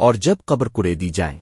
اور جب قبر کرے دی جائیں